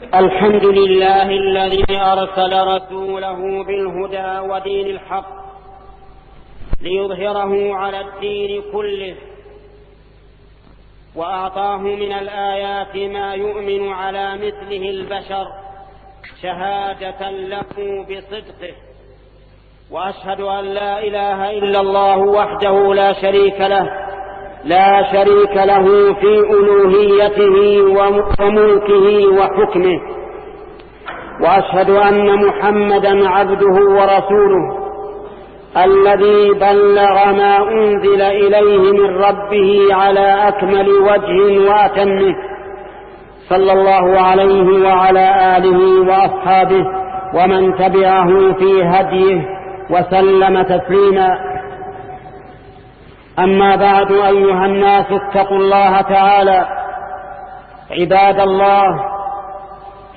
الحمد لله الذي أرسل رسوله بالهدى ودين الحق ليظهره على الدين كله وأعطاه من الآيات ما يؤمن على مثله البشر شهادة له بصدقه وأشهد أن لا إله إلا الله وحده لا شريك له لا شريك له في ألوهيته وملكه وحكمه. وأشهد أن محمدا عبده ورسوله الذي بلغ ما أنزل إليه من ربه على أكمل وجه وأتمه. صلى الله عليه وعلى آله وأصحابه ومن تبعه في هديه وسلم تسليما. أما بعد أيها الناس اتقوا الله تعالى. عباد الله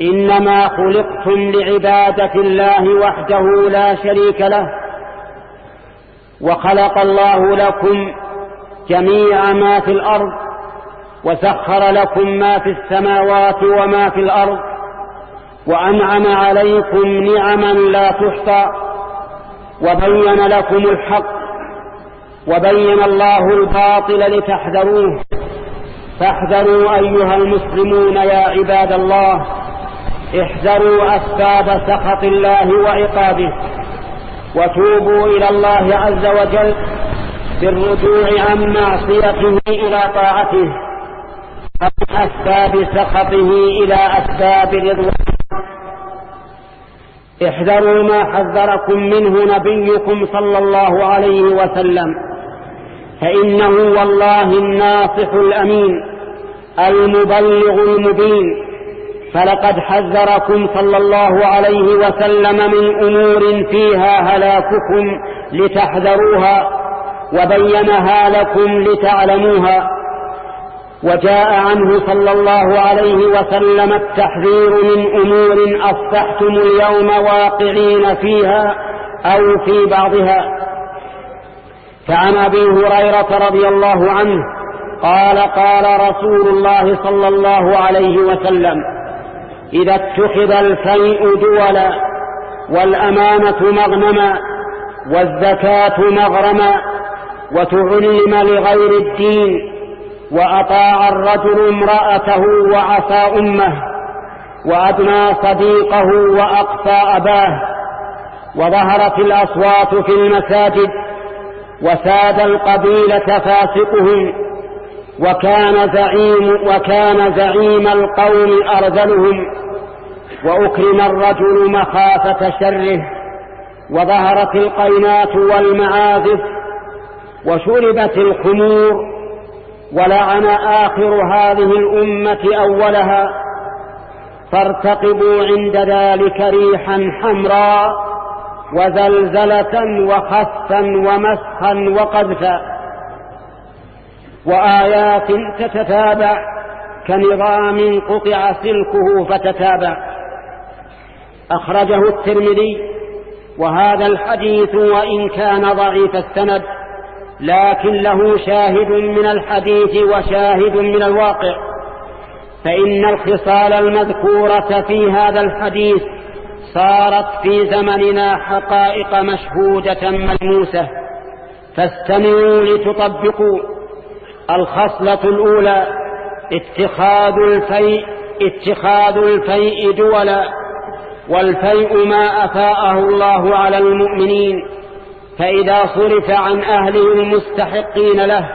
إنما خلقتم لعبادة الله وحده لا شريك له. وخلق الله لكم جميع ما في الأرض وسخر لكم ما في السماوات وما في الأرض وأنعم عليكم نعما لا تحصى وبين لكم الحق وبين الله الباطل لتحذروه. فاحذروا أيها المسلمون يا عباد الله. احذروا أسباب سخط الله وعقابه. وتوبوا إلى الله عز وجل بالرجوع عن معصيته إلى طاعته. من أسباب سخطه إلى أسباب رضوانه. احذروا ما حذركم منه نبيكم صلى الله عليه وسلم. فإنه والله الناصح الأمين المبلغ المبين. فلقد حذركم صلى الله عليه وسلم من أمور فيها هلاككم لتحذروها وبينها لكم لتعلموها. وجاء عنه صلى الله عليه وسلم التحذير من أمور أصبحتم اليوم واقعين فيها أو في بعضها. فعن أبي هريرة رضي الله عنه قال قال رسول الله صلى الله عليه وسلم إذا اتخذ الفيء دولا والأمانة مغنما والزكاة مغرما وتعلم لغير الدين وأطاع الرجل امرأته وعصى أمه وأدنى صديقه وأقصى أباه وظهرت الأصوات في المساجد وساد القبيلة فاسقهم وكان زعيم وكان زعيم القوم أرذلهم وأكرم الرجل مخافة شره وظهرت القينات والمعازف وشربت الخمور ولعن آخر هذه الأمة أولها فارتقبوا عند ذلك ريحا حمراء وزلزلة وخسا ومسخا وقذفا وآيات تتتابع كنظام قطع سلكه فتتابع. أخرجه الترمذي وهذا الحديث وإن كان ضعيف السند لكن له شاهد من الحديث وشاهد من الواقع فإن الخصال المذكورة في هذا الحديث صارت في زمننا حقائق مشهودة ملموسة. فاستمعوا لتطبقوا الخصلة الأولى اتخاذ الفيء اتخاذ الفيء دولا والفيء ما أفاءه الله على المؤمنين. فإذا صرف عن أهله المستحقين له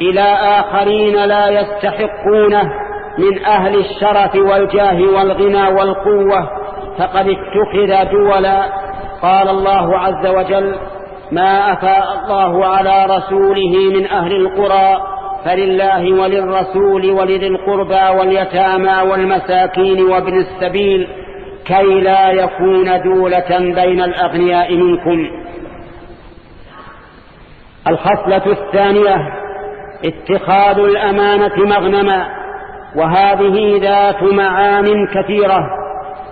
إلى آخرين لا يستحقونه من أهل الشرف والجاه والغنى والقوة فقد اتخذ دولا. قال الله عز وجل ما أفاء الله على رسوله من أهل القرى فلله وللرسول ولذي القربى واليتامى والمساكين وابن السبيل كي لا يكون دولة بين الأغنياء منكم. الخصلة الثانية اتخاذ الأمانة مغنما وهذه ذات معان كثيرة.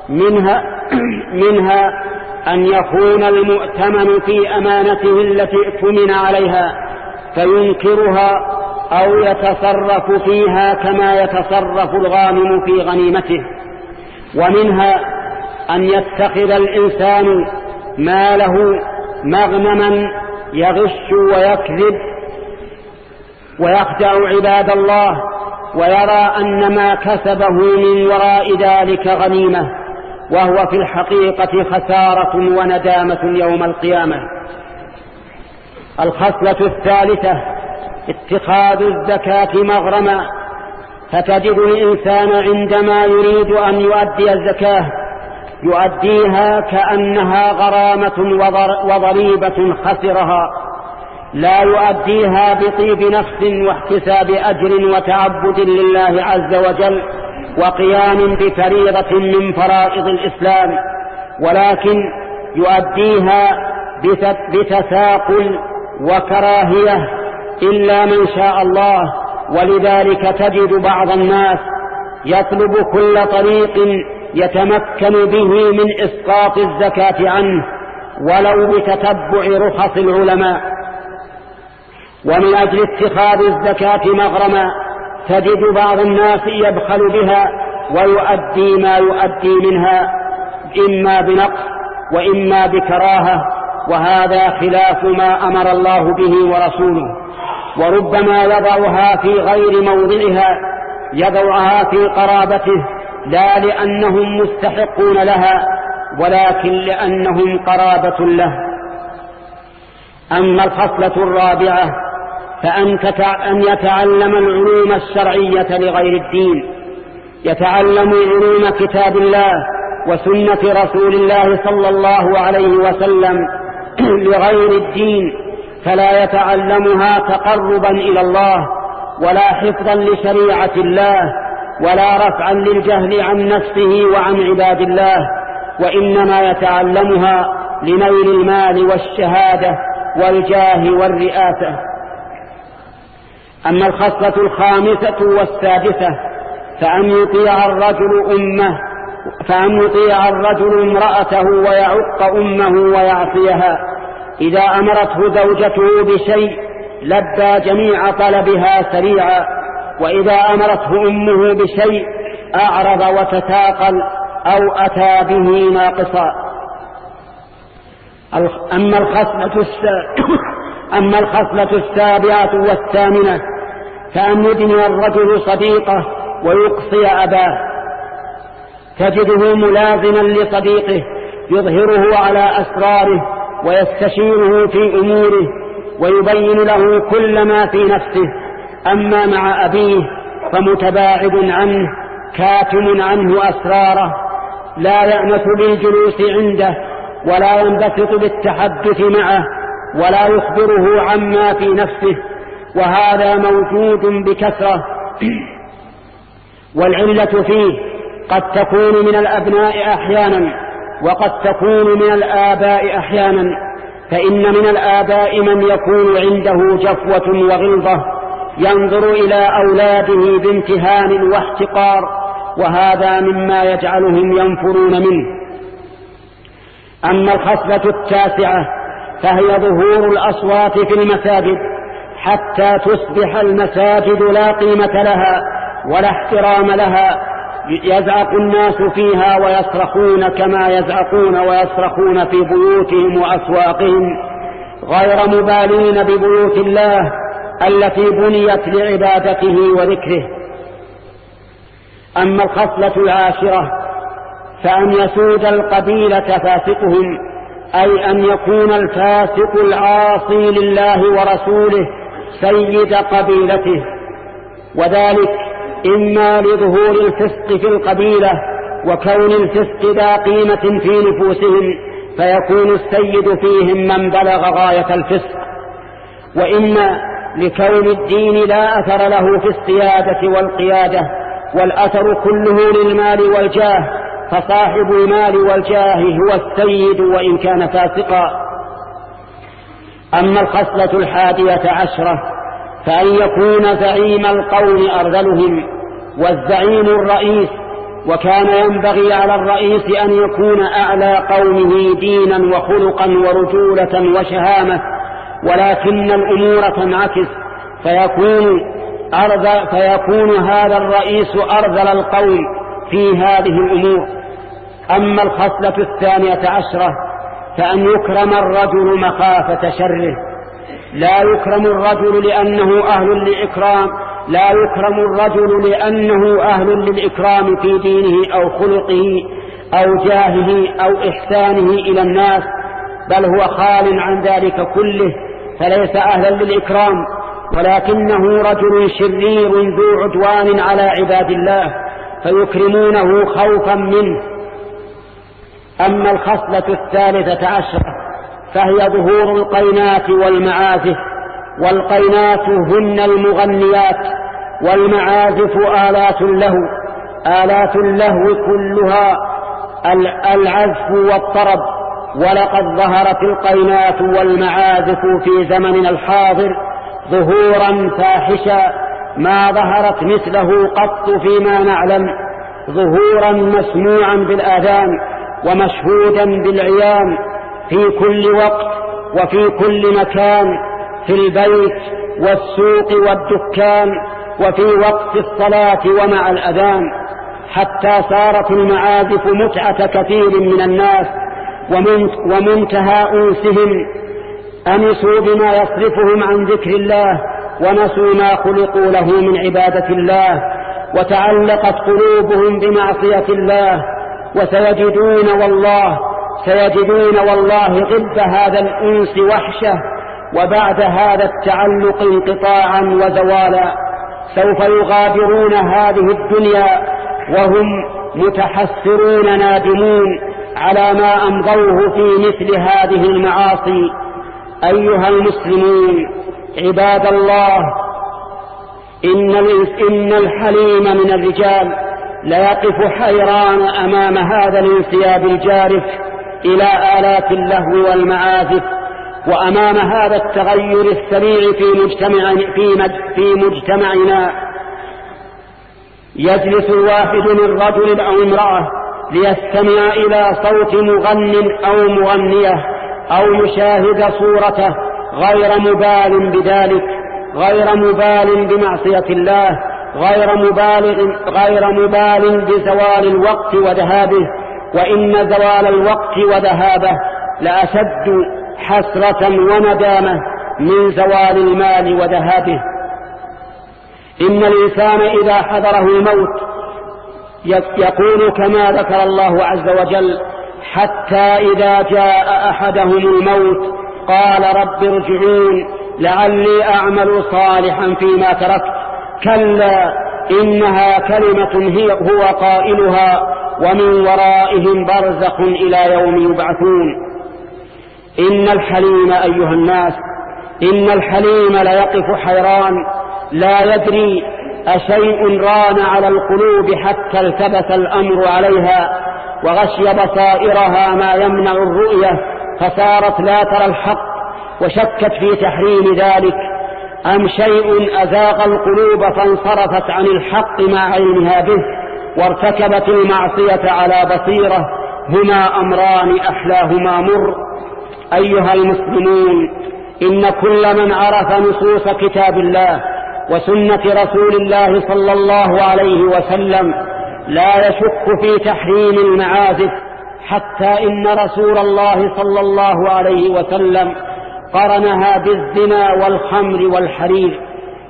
منها منها أن يكون المؤتمن في أمانته التي اؤتمن عليها فينكرها أو يتصرف فيها كما يتصرف الغانم في غنيمته. ومنها أن يتخذ الإنسان ماله مغنما يغش ويكذب ويخدع عباد الله ويرى أن ما كسبه من وراء ذلك غنيمة. وهو في الحقيقة خسارة وندامة يوم القيامة. الخصلة الثالثة اتخاذ الزكاة مغرما. فتجد الإنسان عندما يريد أن يؤدي الزكاة يؤديها كأنها غرامة وضريبة خسرها. لا يؤديها بطيب نفس واحتساب أجر وتعبد لله عز وجل. وقيام بفريضة من فرائض الإسلام ولكن يؤديها بتثاقل وكراهية إلا من شاء الله ولذلك تجد بعض الناس يطلب كل طريق يتمكن به من إسقاط الزكاة عنه ولو بتتبع رخص العلماء. ومن أجل اتخاذ الزكاة مغرما تجد بعض الناس يبخل بها ويؤدي ما يؤدي منها إما بنقص وإما بكراهة وهذا خلاف ما أمر الله به ورسوله. وربما يضعها في غير موضعها يضعها في قرابته لا لأنهم مستحقون لها ولكن لأنهم قرابة له. أما الخصلة الرابعة فأن أن يتعلم العلوم الشرعية لغير الدين. يتعلم علوم كتاب الله وسنة رسول الله صلى الله عليه وسلم لغير الدين فلا يتعلمها تقربا إلى الله ولا حفظا لشريعة الله ولا رفعا للجهل عن نفسه وعن عباد الله وإنما يتعلمها لنيل المال والشهادة والجاه والرئاسة. أما الخصلة الخامسة والسادسة فأن يطيع الرجل أمه فأن يطيع الرجل امرأته ويعق أمه ويعصيها. إذا أمرته زوجته بشيء لبى جميع طلبها سريعا. وإذا أمرته أمه بشيء أعرض وتثاقل أو أتى به ناقصا. أما الخصلة أما الخصلة السابعة والثامنة فأن يدني الرجل صديقه ويقصي أباه. تجده ملازما لصديقه يظهره على أسراره ويستشيره في أموره ويبين له كل ما في نفسه. أما مع أبيه فمتباعد عنه كاتم عنه أسراره. لا يأنس بالجلوس عنده ولا ينبسط بالتحدث معه ولا يخبره عما في نفسه. وهذا موجود بكثرة. والعلة فيه قد تكون من الأبناء أحيانا وقد تكون من الآباء أحيانا فإن من الآباء من يكون عنده جفوة وغلظة ينظر إلى أولاده بامتهان واحتقار وهذا مما يجعلهم ينفرون منه. أما الخصلة التاسعة فهي ظهور الأصوات في المساجد. حتى تصبح المساجد لا قيمة لها ولا احترام لها. يزعق الناس فيها ويصرخون كما يزعقون ويصرخون في بيوتهم وأسواقهم. غير مبالين ببيوت الله التي بنيت لعبادته وذكره. أما الخصلة العاشرة فأن يسود القبيلة فاسقهم أي أن يكون الفاسق العاصي لله ورسوله سيد قبيلته. وذلك إما لظهور الفسق في القبيلة وكون الفسق ذا قيمة في نفوسهم فيكون السيد فيهم من بلغ غاية الفسق. وإما لكون الدين لا أثر له في السيادة والقيادة والأثر كله للمال والجاه فصاحب المال والجاه هو السيد وإن كان فاسقا. أما الخصلة الحادية عشرة فأن يكون زعيم القوم أرذلهم والزعيم الرئيس وكان ينبغي على الرئيس أن يكون أعلى قومه دينا وخلقا ورجولة وشهامة ولكن الأمور تنعكس فيكون فيكون هذا الرئيس أرذل القوم في هذه الأمور. أما الخصلة الثانية عشرة فأن يكرم الرجل مخافة شره. لا يكرم الرجل لأنه أهل للإكرام. لا يكرم الرجل لأنه أهل للإكرام في دينه أو خلقه أو جاهه أو إحسانه إلى الناس. بل هو خال عن ذلك كله فليس أهلا للإكرام. ولكنه رجل شرير ذو عدوان على عباد الله فيكرمونه خوفا منه. أما الخصلة الثالثة عشرة فهي ظهور القينات والمعازف والقينات هن المغنيات والمعازف آلات له آلات اللهو كلها العزف والطرب. ولقد ظهرت القينات والمعازف في زمننا الحاضر ظهورا فاحشا ما ظهرت مثله قط فيما نعلم ظهورا مسموعا بالآذان. ومشهودا بالعيان في كل وقت وفي كل مكان في البيت والسوق والدكان وفي وقت الصلاة ومع الأذان حتى صارت المعازف متعة كثير من الناس ومنتهى أنسهم. أنسوا بما يصرفهم عن ذكر الله ونسوا ما خلقوا له من عبادة الله وتعلقت قلوبهم بمعصية الله وسيجدون والله سيجدون والله ضد هذا الأنس وحشة وبعد هذا التعلق انقطاعا وزوالا. سوف يغادرون هذه الدنيا وهم متحسرون نادمون على ما أمضوه في مثل هذه المعاصي. أيها المسلمون عباد الله إن, إن الحليم من الرجال. ليقف حيران أمام هذا الانسياب الجارف إلى آلات اللهو والمعازف وأمام هذا التغير السريع في مجتمع في, في مجتمعنا. يجلس الواحد من رجل أو امرأة ليستمع إلى صوت مغن أو مغنية أو يشاهد صورته غير مبال بذلك غير مبال بمعصية الله. غير مبالغ غير مبال بزوال الوقت وذهابه وإن زوال الوقت وذهابه لأشد حسرة وندامة من زوال المال وذهابه. إن الإنسان إذا حضره الموت يقول كما ذكر الله عز وجل حتى إذا جاء أحدهم الموت قال رب ارجعون لعلي أعمل صالحا فيما تركت. كلا إنها كلمة هي هو قائلها ومن ورائهم برزخ إلى يوم يبعثون. إن الحليم أيها الناس إن الحليم ليقف حيران لا يدري أشيء ران على القلوب حتى التبس الأمر عليها وغشي بصائرها ما يمنع الرؤية فصارت لا ترى الحق وشكت في تحريم ذلك. أم شيء أذاق القلوب فانصرفت عن الحق مع علمها به وارتكبت المعصية على بصيرة؟ هما أمران أحلاهما مر. أيها المسلمون إن كل من عرف نصوص كتاب الله وسنة رسول الله صلى الله عليه وسلم لا يشك في تحريم المعازف حتى إن رسول الله صلى الله عليه وسلم قرنها بالزنا والخمر والحرير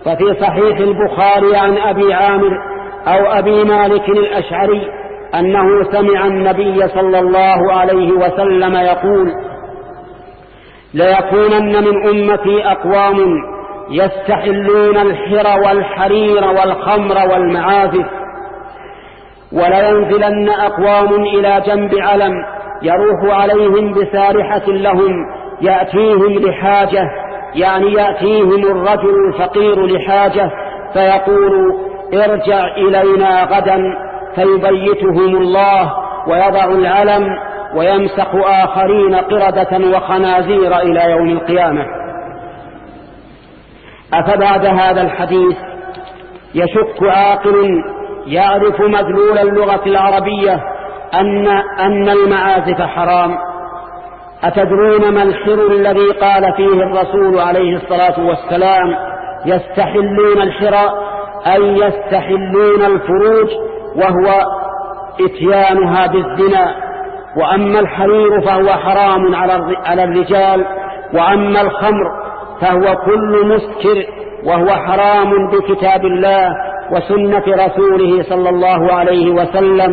ففي صحيح البخاري عن أبي عامر أو أبي مالك الأشعري أنه سمع النبي صلى الله عليه وسلم يقول ليكونن من أمتي أقوام يستحلون الحر والحرير والخمر والمعازف ولينزلن أقوام إلى جنب علم يروح عليهم بسارحة لهم يأتيهم لحاجة يعني يأتيهم الرجل الفقير لحاجة فيقول ارجع إلينا غدا فيبيتهم الله ويضع العلم ويمسخ آخرين قردة وخنازير إلى يوم القيامة. أفبعد هذا الحديث؟ يشك عاقل يعرف مدلول اللغة العربية أن, أن المعازف حرام. أتدرون ما الحر الذي قال فيه الرسول عليه الصلاة والسلام يستحلون الحر أي يستحلون الفروج وهو إتيانها بالزنا وأما الحرير فهو حرام على الرجال وأما الخمر فهو كل مسكر وهو حرام بكتاب الله وسنة رسوله صلى الله عليه وسلم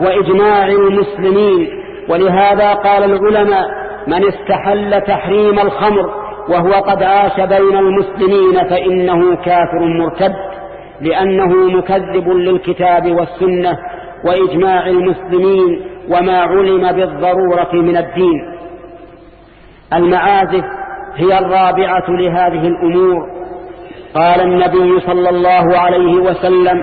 وإجماع المسلمين ولهذا قال العلماء من استحل تحريم الخمر وهو قد عاش بين المسلمين فإنه كافر مرتد لأنه مكذب للكتاب والسنة وإجماع المسلمين وما علم بالضرورة من الدين. المعازف هي الرابعة لهذه الأمور. قال النبي صلى الله عليه وسلم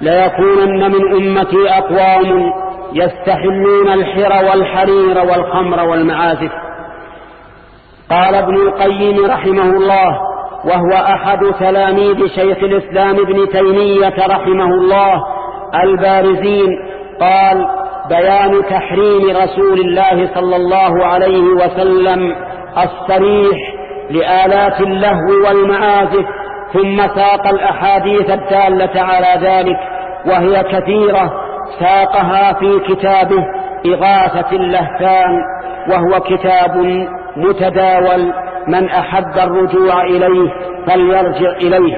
ليكونن من أمتي أقوام يستحلون الحر والحرير والخمر والمعازف. قال ابن القيم رحمه الله وهو أحد تلاميذ شيخ الإسلام ابن تيمية رحمه الله البارزين قال بيان تحريم رسول الله صلى الله عليه وسلم الصريح لآلات اللهو والمعازف ثم ساق الأحاديث الدالة على ذلك وهي كثيرة ساقها في كتابه إغاثة اللهفان وهو كتاب متداول من أحب الرجوع إليه فليرجع إليه.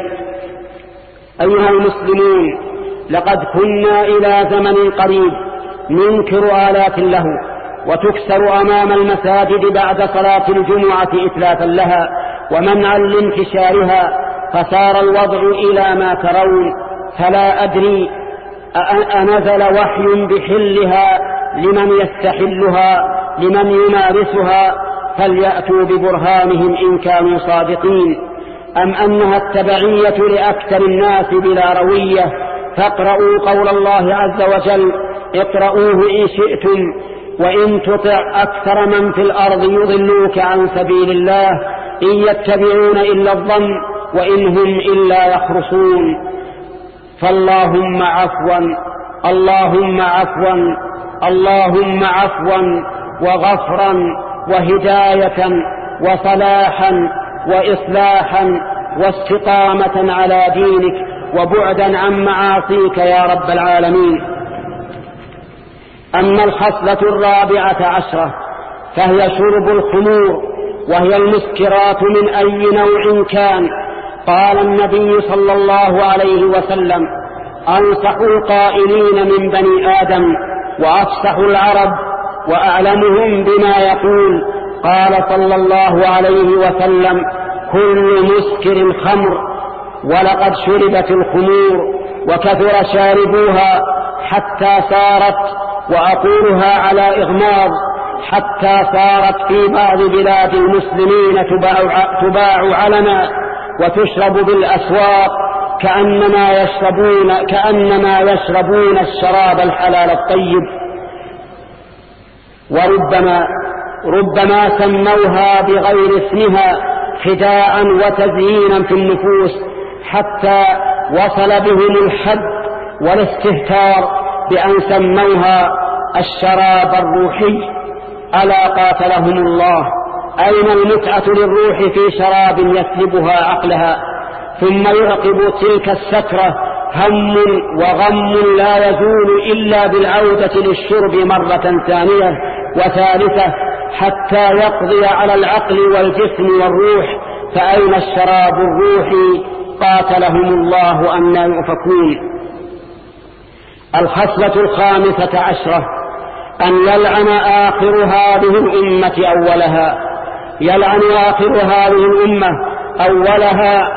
أيها المسلمون لقد كنا إلى زمن قريب ننكر آلات له وتكسر أمام المساجد بعد صلاة الجمعة إثلاثا لها ومنعا لانتشارها فصار الوضع إلى ما ترون فلا أدري أنزل وحي بحلها لمن يستحلها لمن يمارسها فليأتوا ببرهانهم إن كانوا صادقين. أم أنها التبعية لأكثر الناس بلا روية؟ فاقرؤوا قول الله عز وجل اقرؤوه إن شئتم وإن تطع أكثر من في الأرض يضلوك عن سبيل الله إن يتبعون إلا الظن وإن هم إلا يخرصون. فاللهم عفوا اللهم عفوا اللهم عفوا وغفرا وهداية وصلاحا وإصلاحا واستقامة على دينك وبعدا عن معاصيك يا رب العالمين. أما الخصلة الرابعة عشرة فهي شرب الخمور وهي المسكرات من أي نوع كان. قال النبي صلى الله عليه وسلم أنصح القائلين من بني آدم وأفصح العرب وأعلمهم بما يقول. قال صلى الله عليه وسلم كل مسكر خمر ولقد شربت الخمور وكثر شاربوها حتى صارت وأقولها على إغماض حتى صارت في بعض بلاد المسلمين تباع, تباع علنا. وتشرب بالأسواق كأنما يشربون كأنما يشربون الشراب الحلال الطيب. وربما ربما سموها بغير اسمها خداعا وتزيينا في النفوس حتى وصل بهم الحد والاستهتار بأن سموها الشراب الروحي. ألا قاتلهم الله. أين المتعة للروح في شراب يسلبها عقلها ثم يعقب تلك السكرة هم وغم لا يزول إلا بالعودة للشرب مرة ثانية وثالثة حتى يقضي على العقل والجسم والروح فأين الشراب الروحي؟ قاتلهم الله أن يؤفكون. الخصلة الخامسة عشرة أن يلعن آخر هذه الأمة أولها. يلعن آخر هذه الأمة أولها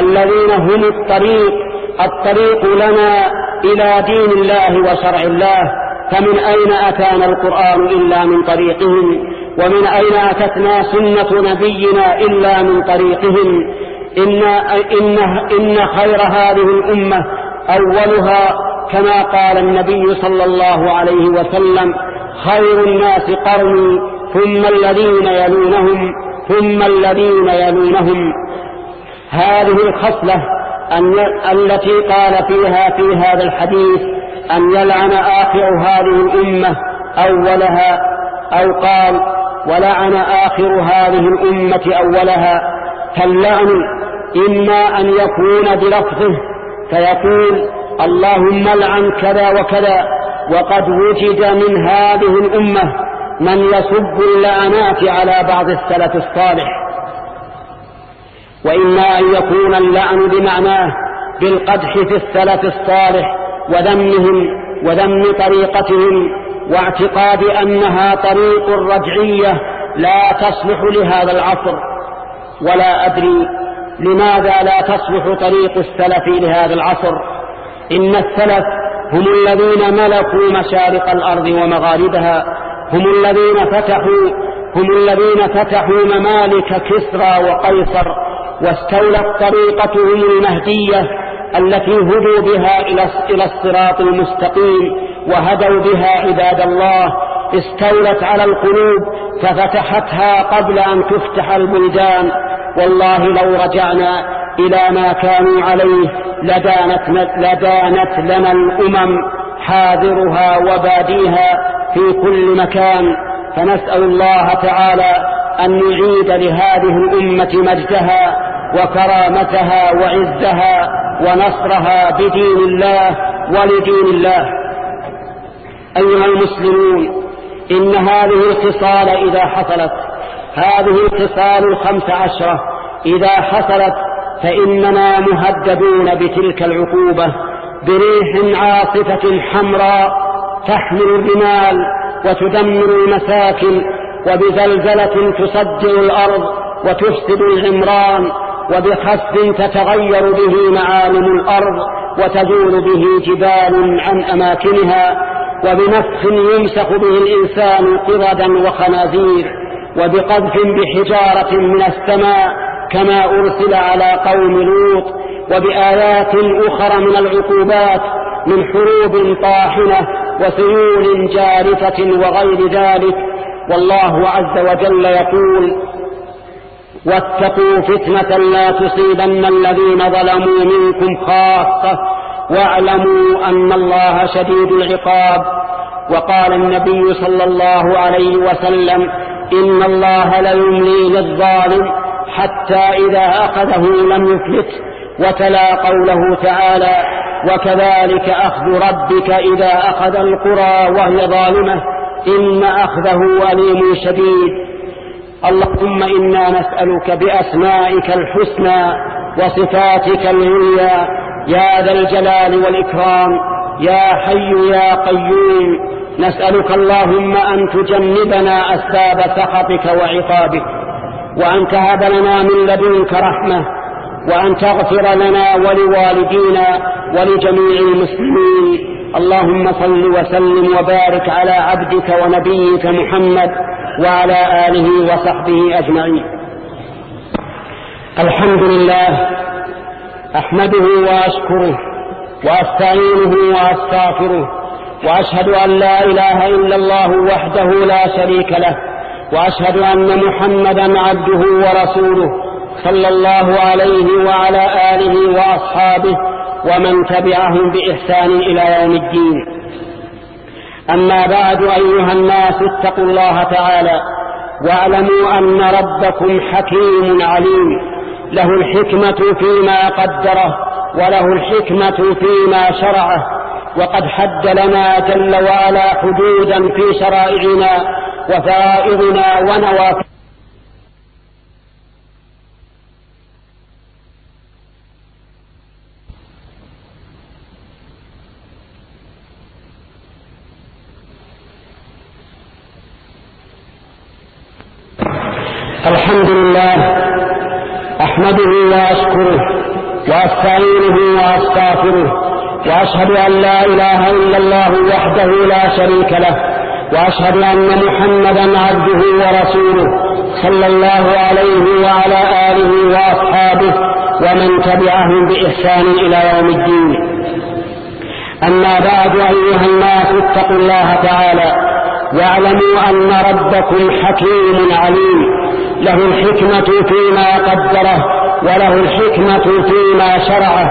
الذين هم الطريق الطريق لنا إلى دين الله وشرع الله فمن أين أتانا القرآن إلا من طريقهم؟ ومن أين أتتنا سنة نبينا إلا من طريقهم؟ إن, إن, إن خير هذه الأمة أولها كما قال النبي صلى الله عليه وسلم خير الناس قرني ثم الذين يلونهم ثم الذين يلونهم. هذه الخصلة التي قال فيها في هذا الحديث أن يلعن آخر هذه الأمة أولها أو قال ولعن آخر هذه الأمة أولها. فاللعن إما أن يكون بلفظه فيقول اللهم لعن كذا وكذا وقد وجد من هذه الأمة من يصب اللعنات على بعض السلف الصالح. وإما أن يكون اللعن بمعناه بالقدح في السلف الصالح وذمهم وذم طريقتهم واعتقاد أنها طريق رجعية لا تصلح لهذا العصر. ولا أدري لماذا لا تصلح طريق السلف لهذا العصر. إن السلف هم الذين ملكوا مشارق الأرض ومغاربها هم الذين فتحوا هم الذين فتحوا ممالك كسرى وقيصر واستولت طريقتهم المهدية التي هدوا بها إلى الصراط المستقيم وهدوا بها عباد الله استولت على القلوب ففتحتها قبل أن تفتح البلدان والله لو رجعنا إلى ما كانوا عليه لدانت, لدانت لنا الأمم. حاضرها وباديها في كل مكان فنسأل الله تعالى أن نعيد لهذه الأمة مجدها وكرامتها وعزها ونصرها بدين الله ولدين الله. أيها المسلمون إن هذه الخصال إذا حصلت هذه الخصال الخمس عشرة إذا حصلت فإننا مهددون بتلك العقوبة. بريح عاصفة حمراء تحمل الرمال وتدمر المساكن وبزلزلة تصدر الأرض وتفسد العمران وبخسف تتغير به معالم الأرض وتزول به جبال عن أماكنها وبنفخ يمسخ به الإنسان قردا وخنازير وبقذف بحجارة من السماء كما أرسل على قوم لوط وبآيات أخرى من العقوبات من حروب طاحنة وسيول جارفة وغير ذلك. والله عز وجل يقول واتقوا فتنة لا تصيبن الذين ظلموا منكم خاصة واعلموا أن الله شديد العقاب. وقال النبي صلى الله عليه وسلم إن الله ليملي للظالم حتى إذا أخذه لم يفلت وتلا قوله تعالى وكذلك أخذ ربك إذا أخذ القرى وهي ظالمة إن أخذه أليم شديد. اللهم إنا نسألك بأسمائك الحسنى وصفاتك العليا. يا ذا الجلال والإكرام. يا حي يا قيوم. نسألك اللهم أن تجنبنا أسباب سخطك وعقابك. وأن تهب لنا من لدنك رحمة. وأن تغفر لنا ولوالدينا ولجميع المسلمين. اللهم صل وسلم وبارك على عبدك ونبيك محمد وعلى آله وصحبه أجمعين. الحمد لله أحمده وأشكره وأستعينه وأستغفره وأشهد أن لا إله إلا الله وحده لا شريك له وأشهد أن محمدا عبده ورسوله صلى الله عليه وعلى آله وأصحابه ومن تبعهم بإحسان إلى يوم الدين. أما بعد أيها الناس اتقوا الله تعالى واعلموا أن ربكم حكيم عليم. له الحكمة فيما قدره وله الحكمة فيما شرعه وقد حد لنا جل وعلا حدودا في شرائعنا وفائضنا ونوافذنا الحمد لله أحمده وأشكره وأستعينه وأستغفره وأشهد أن لا إله إلا الله وحده لا شريك له وأشهد أن محمدا عبده ورسوله صلى الله عليه وعلى آله وأصحابه ومن تبعهم بإحسان إلى يوم الدين. أما بعد أيها الناس اتقوا الله تعالى واعلموا أن ربكم حكيم عليم. له الحكمة فيما قدره وله الحكمة فيما شرعه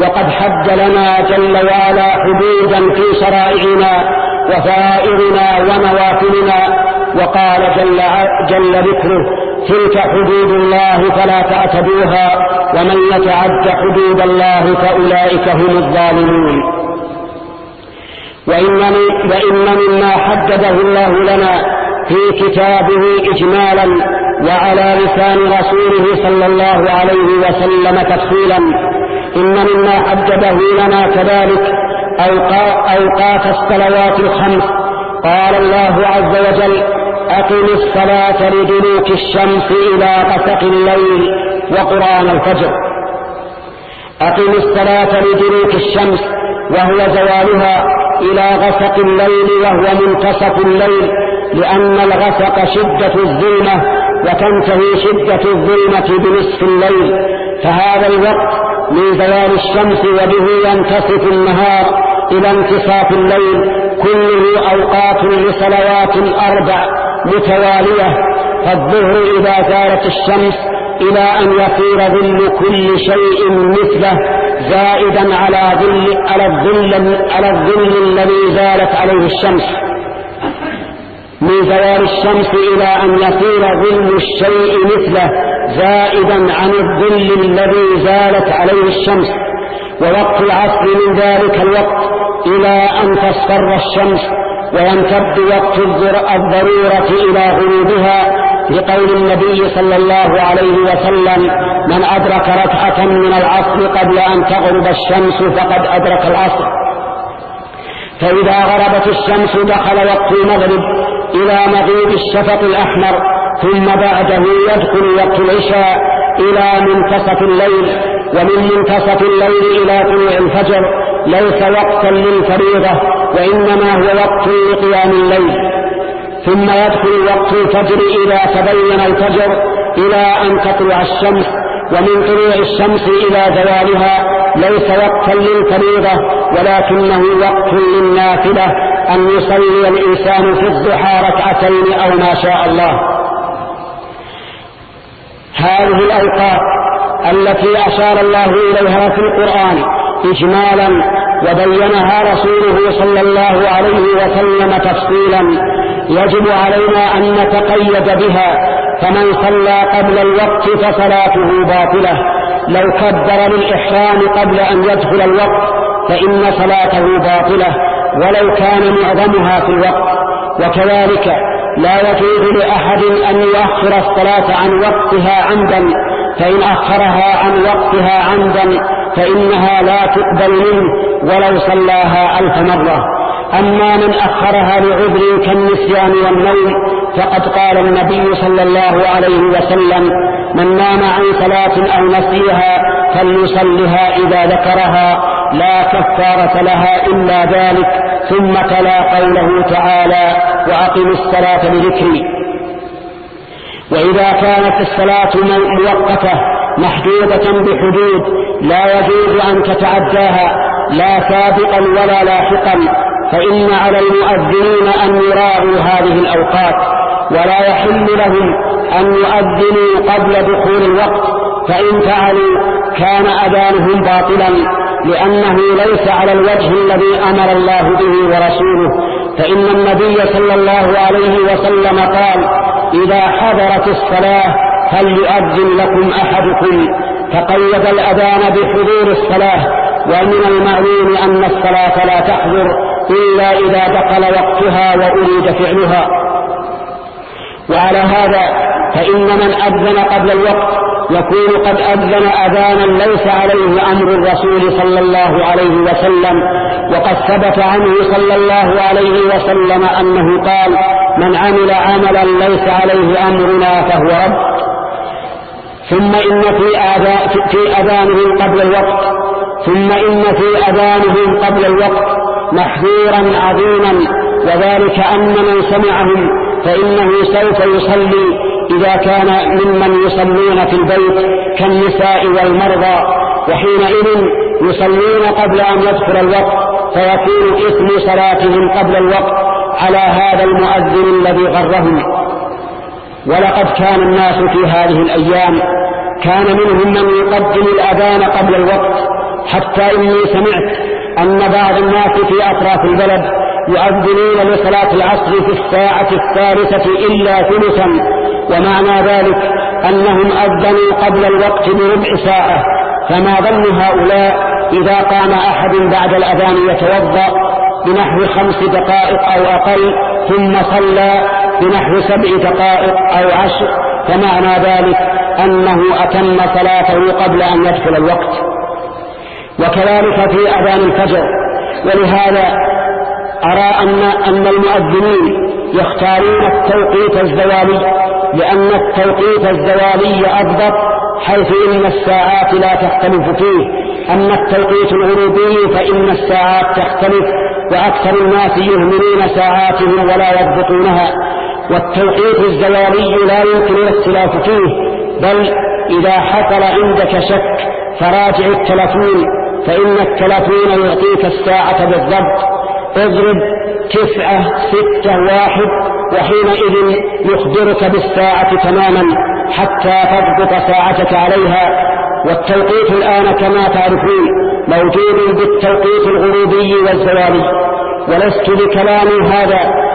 وقد حد لنا جل وعلا حدودا في شرائعنا وفائرنا ونوافلنا وقال جل, جل ذكره تلك حدود الله فلا تعتدوها ومن يتعد حدود الله فأولئك هم الظالمون. وإن, وإن مما حدده الله لنا في كتابه إجمالا وعلى لسان رسوله صلى الله عليه وسلم تفصيلا. إن مما حدده لنا كذلك أوقات الصلوات الخمس. قال الله عز وجل أقم الصلاة لدلوك الشمس إلى غسق الليل وقرآن الفجر. أقم الصلاة لدلوك الشمس وهو زوالها إلى غسق الليل وهو منتصف الليل لأن الغسق شدة الظلمة وتنتهي شدة الظلمة بنصف الليل فهذا الوقت من زوال الشمس وبه ينتصف النهار إلى انتصاف الليل. كله أوقات لصلوات أربع متوالية فالظهر إذا زالت الشمس إلى أن يصير ظل كل شيء مثله زائدا على ظل على الظل على الظل الذي زالت عليه الشمس. من زوال الشمس إلى أن يصير ظل الشيء مثله زائدا عن الظل الذي زالت عليه الشمس. ووقت العصر من ذلك الوقت إلى أن تصفر الشمس ويمتد وقت الضرورة إلى غروبها. لقول النبي صلى الله عليه وسلم من أدرك ركعة من العصر قبل أن تغرب الشمس فقد أدرك العصر. فإذا غربت الشمس دخل وقت المغرب إلى مغيب الشفق الأحمر ثم بعده يدخل وقت العشاء إلى منتصف الليل ومن منتصف الليل إلى طلوع الفجر. ليس وقتا للفريضة وإنما هو وقت لقيام الليل. ثم يدخل وقت الفجر إذا تبين الفجر إلى أن تطلع الشمس ومن طلوع الشمس إلى زوالها. ليس وقتا للفريضة ولكنه وقت للنافلة. أن يصلي الإنسان في الضحى ركعتين أو ما شاء الله. هذه الأوقات التي أشار الله إليها في القرآن إجمالا وبينها رسوله صلى الله عليه وسلم تفصيلا يجب علينا أن نتقيد بها فمن صلى قبل الوقت فصلاته باطلة. لو كبر للإحرام قبل أن يدخل الوقت فإن صلاته باطلة. ولو كان معظمها في الوقت. وكذلك لا يجوز لأحد أن يؤخر الصلاة عن وقتها عمدا فإن أخرها عن وقتها عمدا فإنها لا تقبل منه ولو صلاها ألف مرة. أما من أخرها لعذر كالنسيان والنوم فقد قال النبي صلى الله عليه وسلم من نام عن صلاة أو نسيها فليصلها إذا ذكرها لا كفارة لها إلا ذلك ثم تلا قوله تعالى وأقم الصلاة لذكري. وإذا كانت الصلاة مؤقتة محدودة بحدود لا يجوز أن تتعداها لا سابقا ولا لاحقا فإن على المؤذنين أن يراعوا هذه الأوقات. ولا يحل لهم أن يؤذنوا قبل دخول الوقت فإن فعلوا كان أذانهم باطلا. لأنه ليس على الوجه الذي أمر الله به ورسوله. فإن النبي صلى الله عليه وسلم قال إذا حضرت الصلاة فليؤذن لكم أحدكم. فقيد الأذان بحضور الصلاة. ومن المعلوم أن الصلاة لا تحضر إلا إذا دخل وقتها وأريد فعلها. وعلى هذا فإن من أذن قبل الوقت يكون قد أذن أذانا ليس عليه أمر الرسول صلى الله عليه وسلم وقد ثبت عنه صلى الله عليه وسلم أنه قال من عمل عملا ليس عليه أمرنا فهو رد. ثم إن في, في أذانهم قبل الوقت ثم إن في أذانهم قبل الوقت محذورا عظيما وذلك أن من سمعهم فإنه سوف يصلي إذا كان ممن يصلون في البيت كالنساء والمرضى وحينئذ يصلون قبل أن يدخل الوقت فيكون إثم صلاتهم قبل الوقت على هذا المؤذن الذي غرهم. ولقد كان الناس في هذه الأيام كان منهم من يقدم الأذان قبل الوقت حتى إني سمعت أن بعض الناس في أطراف البلد يؤذنون لصلاة العصر في الساعة الثالثة إلا ثلثا ومعنى ذلك أنهم أذنوا قبل الوقت بربع ساعة. فما ظن هؤلاء إذا قام أحد بعد الأذان يتوضأ بنحو خمس دقائق أو أقل ثم صلى بنحو سبع دقائق أو عشر. فمعنى ذلك أنه أتم صلاته قبل أن يدخل الوقت. وكذلك في أذان الفجر. ولهذا أرى أن أن المؤذنين يختارون التوقيت الزوالي لأن التوقيت الزوالي أضبط حيث إن الساعات لا تختلف فيه. أما التوقيت الغروبي فإن الساعات تختلف وأكثر الناس يهملون ساعاتهم ولا يضبطونها. والتوقيت الزوالي لا يمكن الاختلاف فيه بل إذا حصل عندك شك فراجع التلفون فإن التلفون يعطيك الساعة بالضبط. اضرب تسعة ستة واحد وحينئذ يخبرك بالساعة تماما حتى تضبط ساعتك عليها. والتوقيت الآن كما تعرفون موجود بالتوقيت الغروبي والزوالي. ولست بكلامي هذا.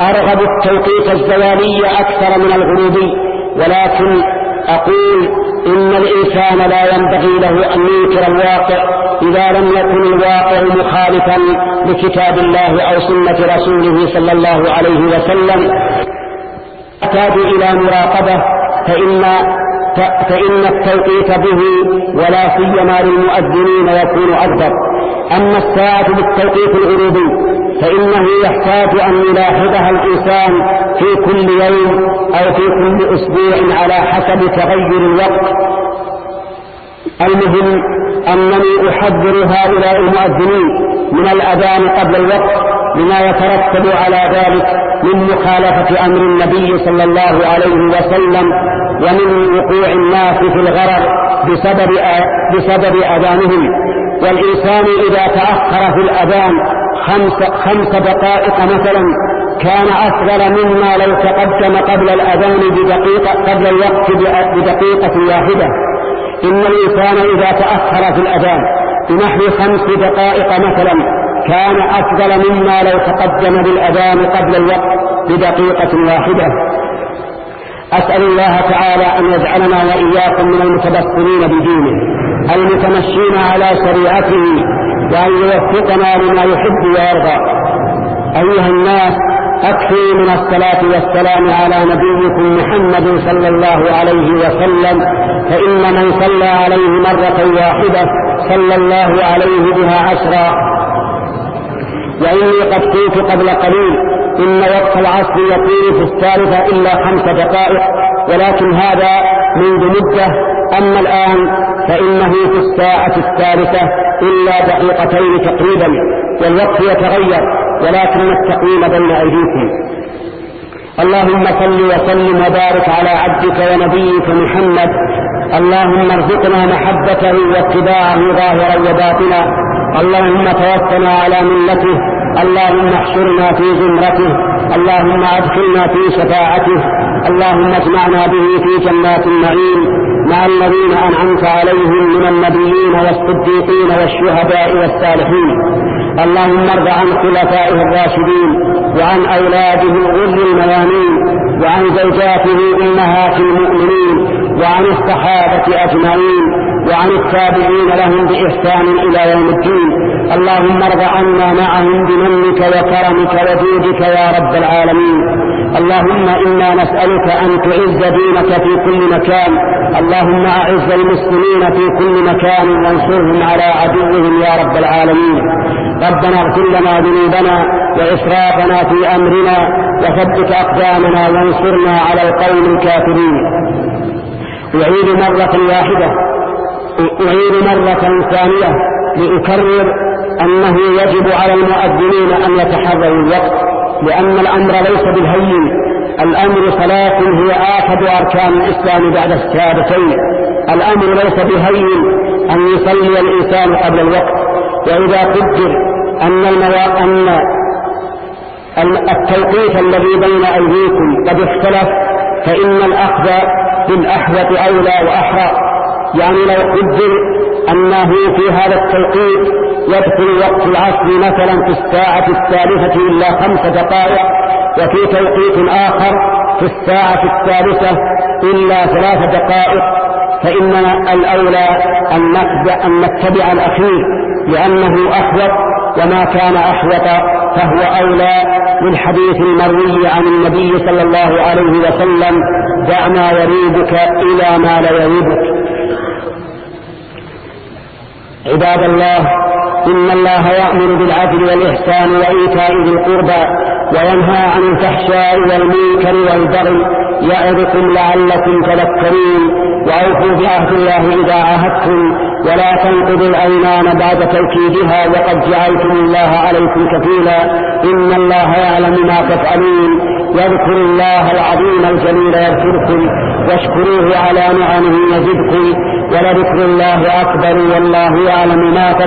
أرغب التوقيت الزوالي أكثر من الغروبي ولكن أقول إن الإنسان لا ينبغي له أن ينكر الواقع إذا لم يكن الواقع مخالفا لكتاب الله أو سنة رسوله صلى الله عليه وسلم. أحتاج إلى مراقبة فإن فإن التوقيت به ولا سيما للمؤذنين يكون أفضل أما الساعة بالتوقيت الغروبي فإنه يحتاج أن يلاحظها الإنسان في كل يوم أو في كل أسبوع على حسب تغير الوقت. المهم أنني أحذر هؤلاء المؤذنين من الأذان قبل الوقت لما يترتب على ذلك من مخالفة أمر النبي صلى الله عليه وسلم ومن وقوع الناس في الغرر بسبب بسبب أذانهم. والإنسان إذا تأخر في الأذان خمس, خمس دقائق مثلا كان أفضل مما لو تقدم قبل الأذان بدقيقة قبل الوقت بدقيقة واحدة. إن الإنسان إذا تأخر في الأذان بنحو خمس دقائق مثلا كان أفضل مما لو تقدم بالأذان قبل الوقت بدقيقة واحدة. أسأل الله تعالى أن يجعلنا وإياكم من المتبصرين بدينه المتمشين على شريعته وأن يوفقنا لما يحب ويرضى. أيها الناس أكثروا من الصلاة والسلام على نبيكم محمد صلى الله عليه وسلم فإن من صلى عليه مرة واحدة صلى الله عليه بها عشرا. وإني قد قلت قبل قليل إن وقت العصر يكون في الثالثة إلا خمس دقائق ولكن هذا منذ مدة. أما الآن فإنه في الساعة الثالثة إلا دقيقتين تقريبا والوقت يتغير ولكن التقويم بين أيديكم. اللهم صل وسلم وبارك على عبدك ونبيك محمد. اللهم ارزقنا محبته واتباعه ظاهرا وباطنا. اللهم توفنا على ملته. اللهم احشرنا في زمرته. اللهم أدخلنا في شفاعته. اللهم اجمعنا به في جنات النعيم. مع الذين أنعمت عليهم من النبيين والصديقين والشهداء والصالحين. اللهم ارض عن خلفائه الراشدين وعن أولاده الغر الميامين وعن زوجاته أمهات المؤمنين وعن الصحابة أجمعين وعن التابعين لهم بإحسان إلى يوم الدين. اللهم ارض عنا معهم بمنك وكرمك وجودك يا رب العالمين. اللهم إنا نسألك أن تعز دينك في كل مكان. اللهم أعز المسلمين في كل مكان وانصرهم على عدوهم يا رب العالمين. ربنا اغفر لنا ذنوبنا وإسرافنا في أمرنا وثبت أقدامنا وانصرنا على القوم الكافرين. أعيد مرة واحدة. أعيد مرة ثانية لأكرر أنه يجب على المؤذنين أن يتحرروا الوقت. لأن الأمر ليس بالهين. الأمر صلاة هي آخذ أركان الإسلام بعد الشهادتين الأمر ليس بهين أن يصلي الإنسان قبل الوقت. وإذا قدر أن. أن التوقيت الذي بين أيديكم قد اختلف فإن الأخذ بالأحوط أولى وأحرى. يعني لو قدر أنه في هذا التوقيت يدخل وقت العصر مثلا في الساعة الثالثة إلا خمس دقائق وفي توقيت آخر في الساعة الثالثة إلا ثلاث دقائق فإننا الأولى أن أن نتبع الأخير لأنه أحوط وما كان أحوط فهو أولى للحديث المروي عن النبي صلى الله عليه وسلم دع ما يريبك إلى ما لا يريبك عباد الله إن الله يأمر بالعدل والإحسان وإيتاء ذي القربى وينهى عن الفحشاء والمنكر والبغي يعظكم لعلكم تذكرون وأوفوا بعهد الله إذا عاهدتم ولا تنقضوا الأيمان بعد توكيدها وقد جعلتم الله عليكم كفيلا إن الله يعلم ما تفعلون واذكروا الله العظيم الجليل يذكركم واشكروه على نعمه يزدكم ولذكر الله أكبر والله يعلم ما تصنعون